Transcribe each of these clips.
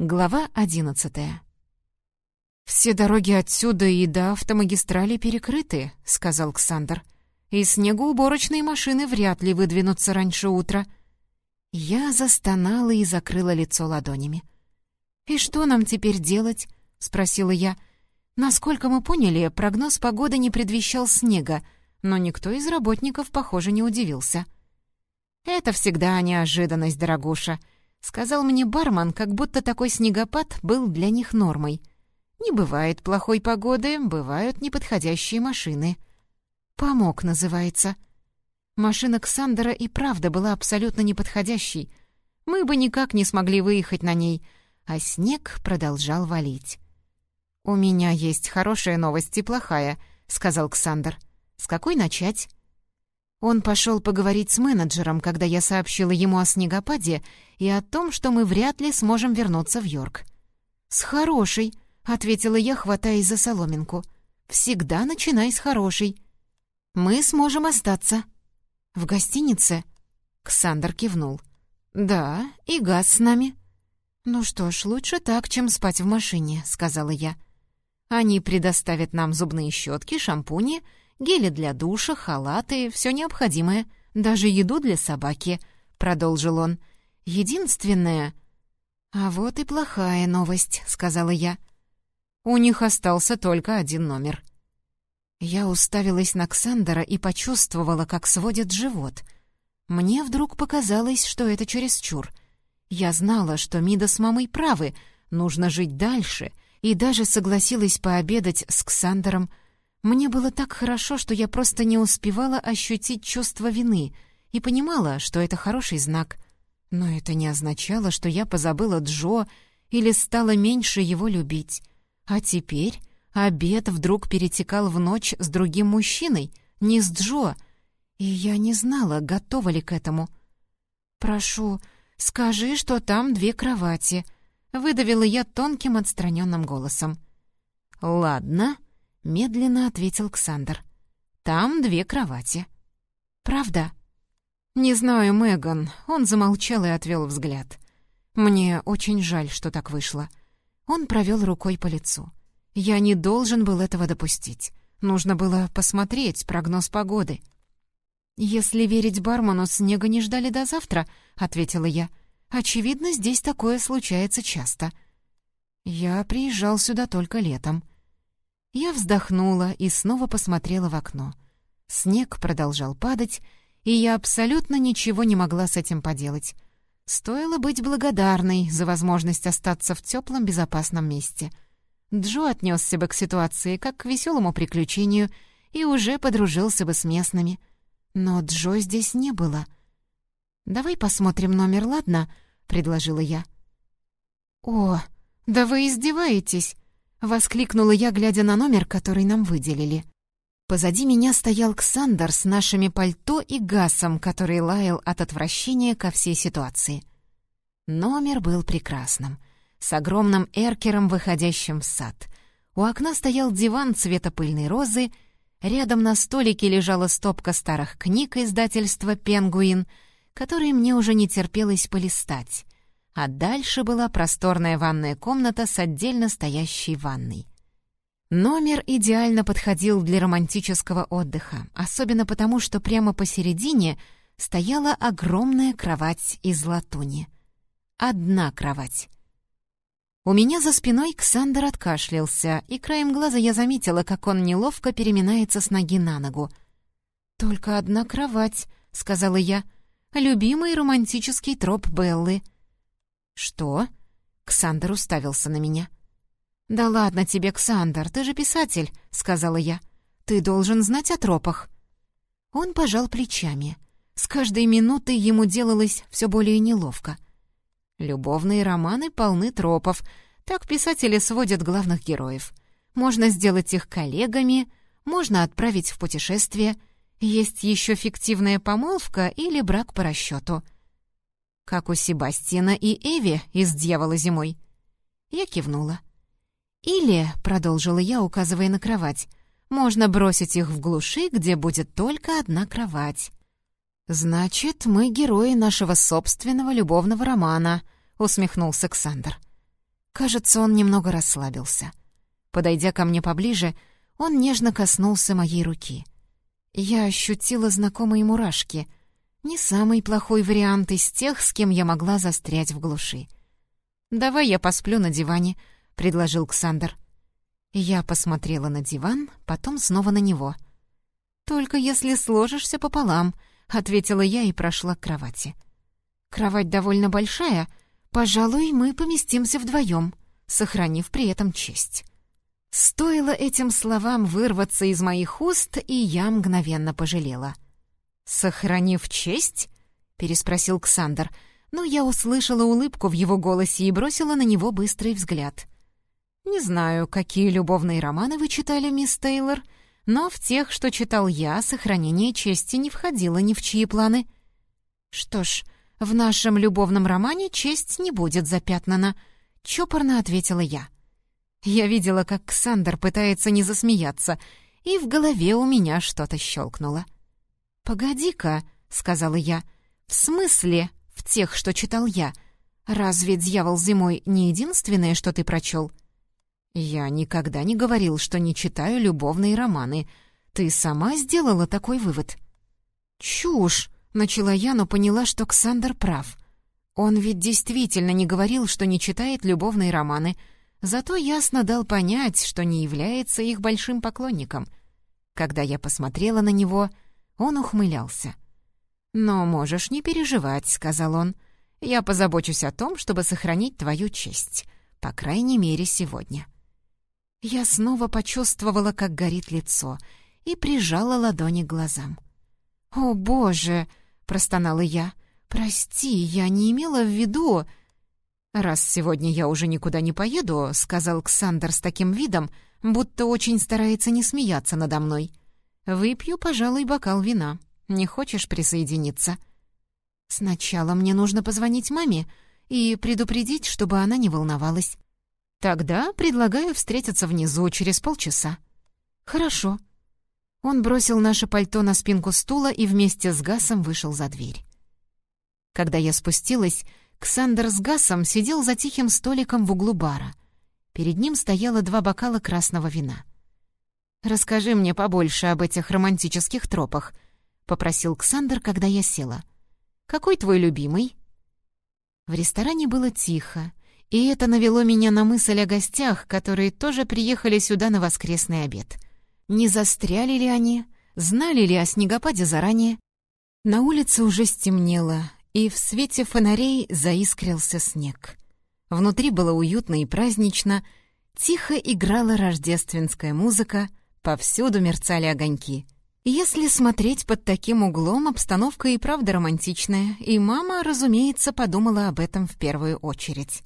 Глава одиннадцатая. «Все дороги отсюда и до автомагистрали перекрыты», — сказал Ксандр. «И снегоуборочные машины вряд ли выдвинутся раньше утра». Я застонала и закрыла лицо ладонями. «И что нам теперь делать?» — спросила я. Насколько мы поняли, прогноз погоды не предвещал снега, но никто из работников, похоже, не удивился. «Это всегда неожиданность, дорогуша», — сказал мне бармен, как будто такой снегопад был для них нормой. «Не бывает плохой погоды, бывают неподходящие машины». «Помог» называется. Машина Ксандера и правда была абсолютно неподходящей. Мы бы никак не смогли выехать на ней, а снег продолжал валить. «У меня есть хорошая новость и плохая», — сказал Ксандер. «С какой начать?» Он пошел поговорить с менеджером, когда я сообщила ему о снегопаде и о том, что мы вряд ли сможем вернуться в Йорк. «С хорошей», — ответила я, хватаясь за соломинку. «Всегда начинай с хорошей. Мы сможем остаться». «В гостинице?» Ксандр кивнул. «Да, и газ с нами». «Ну что ж, лучше так, чем спать в машине», — сказала я. «Они предоставят нам зубные щетки, шампуни гели для душа, халаты, все необходимое, даже еду для собаки», — продолжил он. «Единственное...» «А вот и плохая новость», — сказала я. «У них остался только один номер». Я уставилась на Ксандера и почувствовала, как сводит живот. Мне вдруг показалось, что это чересчур. Я знала, что Мида с мамой правы, нужно жить дальше, и даже согласилась пообедать с Ксандером, мне было так хорошо, что я просто не успевала ощутить чувство вины и понимала, что это хороший знак. Но это не означало, что я позабыла Джо или стала меньше его любить. А теперь обед вдруг перетекал в ночь с другим мужчиной, не с Джо, и я не знала, готова ли к этому. «Прошу, скажи, что там две кровати», — выдавила я тонким отстраненным голосом. «Ладно», — медленно ответил Ксандр. «Там две кровати». «Правда?» «Не знаю, Меган». Он замолчал и отвел взгляд. «Мне очень жаль, что так вышло». Он провел рукой по лицу. «Я не должен был этого допустить. Нужно было посмотреть прогноз погоды». «Если верить бармену, снега не ждали до завтра», — ответила я. «Очевидно, здесь такое случается часто». «Я приезжал сюда только летом». Я вздохнула и снова посмотрела в окно. Снег продолжал падать, и я абсолютно ничего не могла с этим поделать. Стоило быть благодарной за возможность остаться в теплом безопасном месте. Джо отнесся бы к ситуации как к веселому приключению и уже подружился бы с местными. Но Джо здесь не было. «Давай посмотрим номер, ладно?» — предложила я. «О, да вы издеваетесь!» — воскликнула я, глядя на номер, который нам выделили. Позади меня стоял Ксандер с нашими пальто и гасом, который лаял от отвращения ко всей ситуации. Номер был прекрасным, с огромным эркером, выходящим в сад. У окна стоял диван цвета пыльной розы, рядом на столике лежала стопка старых книг издательства «Пенгуин», которые мне уже не терпелось полистать а дальше была просторная ванная комната с отдельно стоящей ванной. Номер идеально подходил для романтического отдыха, особенно потому, что прямо посередине стояла огромная кровать из латуни. Одна кровать. У меня за спиной Ксандр откашлялся, и краем глаза я заметила, как он неловко переминается с ноги на ногу. «Только одна кровать», — сказала я. «Любимый романтический троп Беллы». «Что?» — Ксандр уставился на меня. «Да ладно тебе, Ксандр, ты же писатель», — сказала я. «Ты должен знать о тропах». Он пожал плечами. С каждой минутой ему делалось все более неловко. Любовные романы полны тропов. Так писатели сводят главных героев. Можно сделать их коллегами, можно отправить в путешествие. Есть еще фиктивная помолвка или брак по расчету — как у Себастьяна и Эви из «Дьявола зимой». Я кивнула. «Или», — продолжила я, указывая на кровать, «можно бросить их в глуши, где будет только одна кровать». «Значит, мы герои нашего собственного любовного романа», — усмехнулся Ксандр. Кажется, он немного расслабился. Подойдя ко мне поближе, он нежно коснулся моей руки. Я ощутила знакомые мурашки. Не самый плохой вариант из тех, с кем я могла застрять в глуши. «Давай я посплю на диване», — предложил Ксандр. Я посмотрела на диван, потом снова на него. «Только если сложишься пополам», — ответила я и прошла к кровати. «Кровать довольно большая, пожалуй, мы поместимся вдвоем, сохранив при этом честь». Стоило этим словам вырваться из моих уст, и я мгновенно пожалела. «Сохранив честь?» — переспросил Ксандр, но я услышала улыбку в его голосе и бросила на него быстрый взгляд. «Не знаю, какие любовные романы вы читали, мисс Тейлор, но в тех, что читал я, сохранение чести не входило ни в чьи планы». «Что ж, в нашем любовном романе честь не будет запятнана», — чопорно ответила я. Я видела, как Ксандр пытается не засмеяться, и в голове у меня что-то щелкнуло. «Погоди-ка», — сказала я, — «в смысле в тех, что читал я? Разве «Дьявол зимой» не единственное, что ты прочел?» «Я никогда не говорил, что не читаю любовные романы. Ты сама сделала такой вывод?» «Чушь!» — начала я, но поняла, что Ксандр прав. Он ведь действительно не говорил, что не читает любовные романы — Зато ясно дал понять, что не является их большим поклонником. Когда я посмотрела на него, он ухмылялся. «Но можешь не переживать», — сказал он. «Я позабочусь о том, чтобы сохранить твою честь. По крайней мере, сегодня». Я снова почувствовала, как горит лицо, и прижала ладони к глазам. «О, Боже!» — простонала я. «Прости, я не имела в виду...» «Раз сегодня я уже никуда не поеду», — сказал Ксандр с таким видом, будто очень старается не смеяться надо мной. «Выпью, пожалуй, бокал вина. Не хочешь присоединиться?» «Сначала мне нужно позвонить маме и предупредить, чтобы она не волновалась. Тогда предлагаю встретиться внизу через полчаса». «Хорошо». Он бросил наше пальто на спинку стула и вместе с Гасом вышел за дверь. Когда я спустилась, Ксандер с Гасом сидел за тихим столиком в углу бара. Перед ним стояло два бокала красного вина. «Расскажи мне побольше об этих романтических тропах», — попросил Ксандер, когда я села. «Какой твой любимый?» В ресторане было тихо, и это навело меня на мысль о гостях, которые тоже приехали сюда на воскресный обед. Не застряли ли они? Знали ли о снегопаде заранее? На улице уже стемнело, и в свете фонарей заискрился снег. Внутри было уютно и празднично, тихо играла рождественская музыка, повсюду мерцали огоньки. Если смотреть под таким углом, обстановка и правда романтичная, и мама, разумеется, подумала об этом в первую очередь.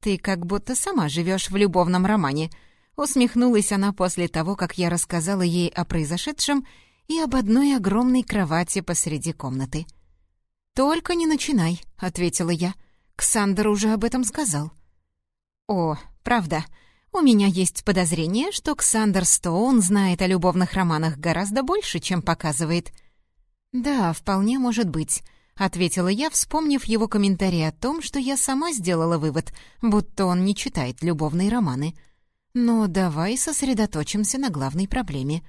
«Ты как будто сама живешь в любовном романе», — усмехнулась она после того, как я рассказала ей о произошедшем и об одной огромной кровати посреди комнаты — «Только не начинай», — ответила я. «Ксандр уже об этом сказал». «О, правда. У меня есть подозрение, что Ксандр Стоун знает о любовных романах гораздо больше, чем показывает». «Да, вполне может быть», — ответила я, вспомнив его комментарий о том, что я сама сделала вывод, будто он не читает любовные романы. «Но давай сосредоточимся на главной проблеме».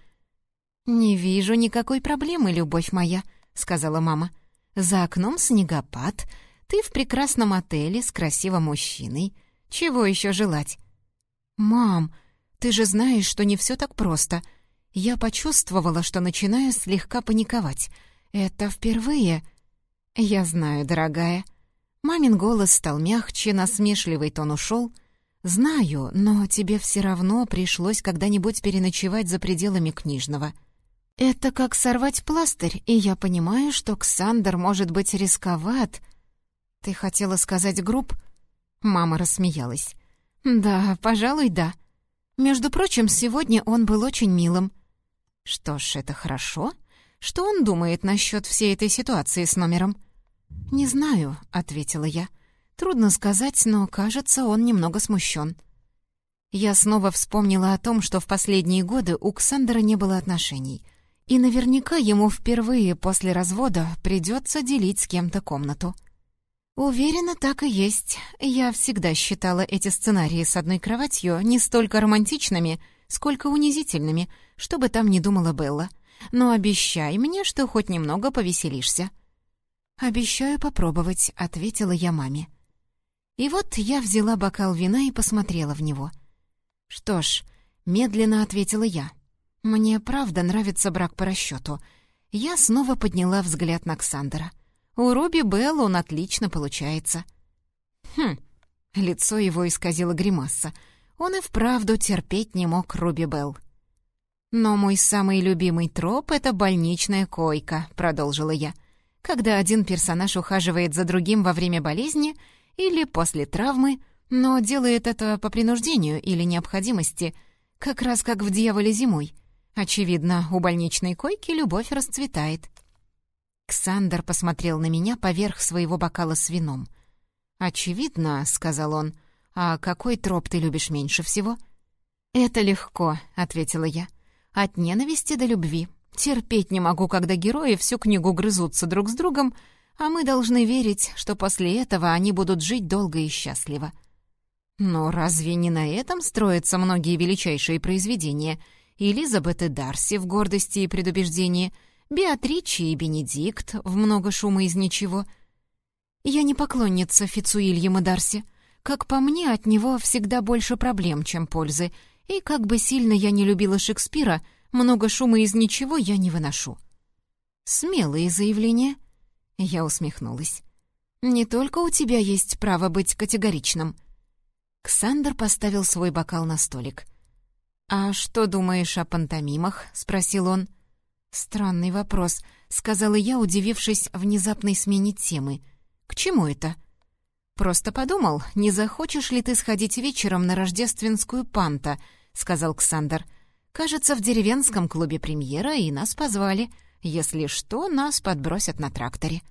«Не вижу никакой проблемы, любовь моя», — сказала. «Мама». За окном снегопад, ты в прекрасном отеле с красивым мужчиной. Чего еще желать? «Мам, ты же знаешь, что не все так просто. Я почувствовала, что начинаю слегка паниковать. Это впервые...» «Я знаю, дорогая». Мамин голос стал мягче, насмешливый тон ушел. «Знаю, но тебе все равно пришлось когда-нибудь переночевать за пределами книжного». Это как сорвать пластырь, и я понимаю, что Ксандр может быть рисковат. Ты хотела сказать груб? Мама рассмеялась. Да, пожалуй, да. Между прочим, сегодня он был очень милым. Что ж, это хорошо. Что он думает насчет всей этой ситуации с номером? Не знаю, ответила я. Трудно сказать, но, кажется, он немного смущен. Я снова вспомнила о том, что в последние годы у Ксандера не было отношений — и наверняка ему впервые после развода придется делить с кем-то комнату. Уверена, так и есть. Я всегда считала эти сценарии с одной кроватью не столько романтичными, сколько унизительными, что бы там ни думала Белла. Но обещай мне, что хоть немного повеселишься. «Обещаю попробовать», — ответила я маме. И вот я взяла бокал вина и посмотрела в него. «Что ж», — медленно ответила я, — «мне правда нравится брак по расчету». Я снова подняла взгляд на Ксандера. «У Руби Белл он отлично получается». «Хм», — лицо его исказило гримаса. Он и вправду терпеть не мог Руби Белл. «Но мой самый любимый троп — это больничная койка», — продолжила я. «Когда один персонаж ухаживает за другим во время болезни — или после травмы, но делает это по принуждению или необходимости, как раз как в «Дьяволе зимой». Очевидно, у больничной койки любовь расцветает. Ксандер посмотрел на меня поверх своего бокала с вином. «Очевидно», — сказал он, — «а какой троп ты любишь меньше всего?» «Это легко», — ответила я. «От ненависти до любви. Терпеть не могу, когда герои всю книгу грызутся друг с другом, а мы должны верить, что после этого они будут жить долго и счастливо. Но разве не на этом строятся многие величайшие произведения? Элизабет и Дарси в «Гордости и предубеждении», Беатриче и Бенедикт в «Много шума из ничего». Я не поклонница Фицуильяма Дарси. Как по мне, от него всегда больше проблем, чем пользы, и как бы сильно я не любила Шекспира, много шума из ничего я не выношу. Смелые заявления — я усмехнулась. «Не только у тебя есть право быть категоричным». Ксандр поставил свой бокал на столик. «А что думаешь о пантомимах?» — спросил он. «Странный вопрос», — сказала я, удивившись внезапной смене темы. «К чему это?» «Просто подумал, не захочешь ли ты сходить вечером на рождественскую панта?» — сказал Ксандр. «Кажется, в деревенском клубе премьера, и нас позвали. Если что, нас подбросят на тракторе».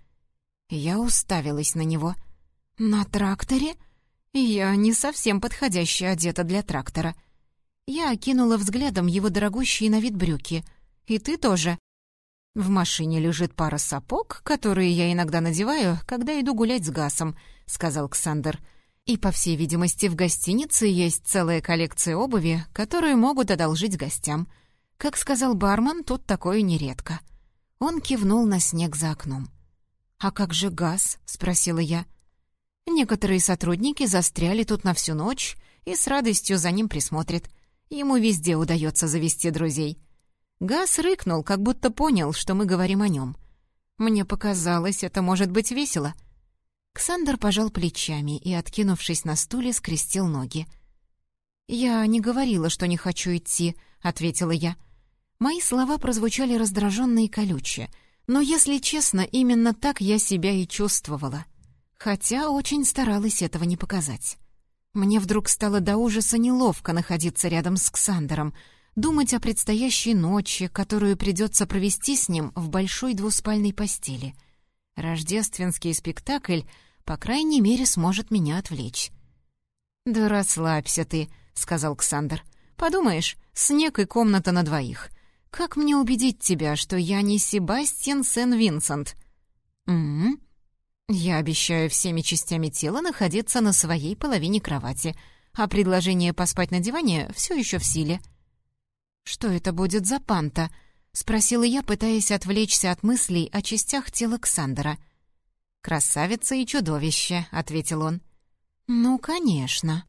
Я уставилась на него. «На тракторе? Я не совсем подходящая одета для трактора». Я окинула взглядом его дорогущие на вид брюки. «И ты тоже?» «В машине лежит пара сапог, которые я иногда надеваю, когда иду гулять с Гасом», — сказал Ксандер. «И, по всей видимости, в гостинице есть целая коллекция обуви, которую могут одолжить гостям. Как сказал бармен, тут такое нередко». Он кивнул на снег за окном. «А как же газ?» — спросила я. «Некоторые сотрудники застряли тут на всю ночь и с радостью за ним присмотрят. Ему везде удается завести друзей». Газ рыкнул, как будто понял, что мы говорим о нем. Мне показалось, это может быть весело. Ксандр пожал плечами и, откинувшись на стуле, скрестил ноги. «Я не говорила, что не хочу идти», — ответила я. Мои слова прозвучали раздраженно и колюче, но, если честно, именно так я себя и чувствовала. Хотя очень старалась этого не показать. Мне вдруг стало до ужаса неловко находиться рядом с Ксандером, думать о предстоящей ночи, которую придется провести с ним в большой двуспальной постели. Рождественский спектакль, по крайней мере, сможет меня отвлечь. «Да расслабься ты», — сказал Ксандер. «Подумаешь, снег и комната на двоих. Как мне убедить тебя, что я не Себастьян Сен-Винсент? Угу. Я обещаю всеми частями тела находиться на своей половине кровати, а предложение поспать на диване все еще в силе. Что это будет за панта? спросила я, пытаясь отвлечься от мыслей о частях тела Ксандера. «Красавица и чудовище», — ответил он. «Ну, конечно».